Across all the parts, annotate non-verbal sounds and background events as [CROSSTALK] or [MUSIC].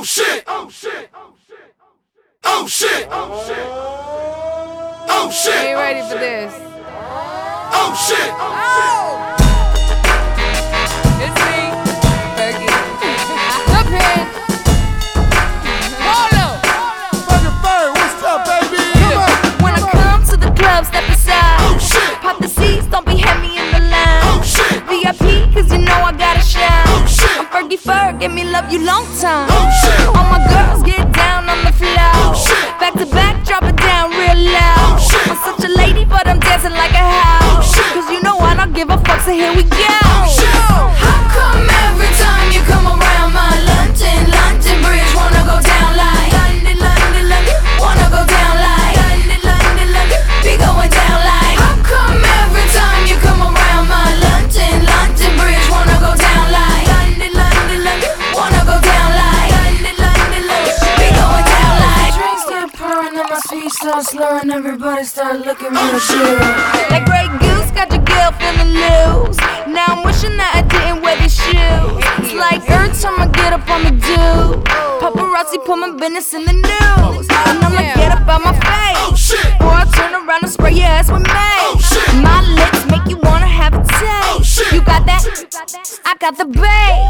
Oh shit! Oh shit! Oh shit! Oh shit! Oh shit! Are you ready for this? Oh shit! Oh! It's me, Fergie. The pin. Polow. Fucking bird, what's up, baby? Come on. When I come to the club, step aside. Oh shit! Pop the seats, don't be heavy in the line. Oh shit! VIP, cause you know I gotta shine. Oh shit! I'm Fergie Ferg, give me love you long time. Going down light How come every time you come around my London, Luntain bridge, wanna go down light, London, wanna go down light, I did lund the lunch, be going down like Drinks start pouring and my feet start slurring, everybody start looking real good. That Paparazzi put my business in the news. And I'ma get up on my Oh face. Or I turn around and spray your ass with mace. My lips make you wanna have a taste. You got that? I got the bass.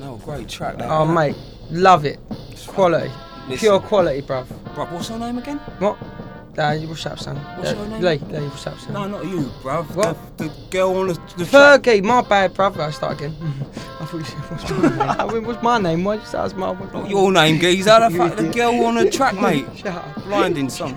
Know, great track that. Oh, mate, love it. Quality. Pure quality, bruv. Bruv, what's your name again? What? Uh, what's up, son? What's uh, your name? Lee, Lee, what's up, son? No, not you, bruv. What? The, the girl on the, the track. Fergie, my bad, bruv. I start again. [LAUGHS] I thought you said, what's my name? [LAUGHS] I mean, what's my name? Why say that's my Not name? your name, geezer. The, [LAUGHS] fuck, the girl on the track, mate. Shut up. Blinding song.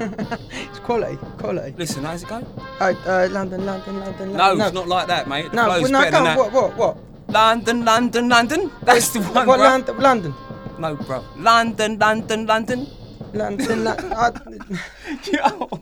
It's quality, quality. Listen, how's it go? Uh, uh, London, London, London, No, London. it's not like that, mate. The No, well, no, better go than that. what, what, what? London, London, London. That's the one, What, bruv. London, London? No, bro. London, London, London. London, London. [LAUGHS] Yo.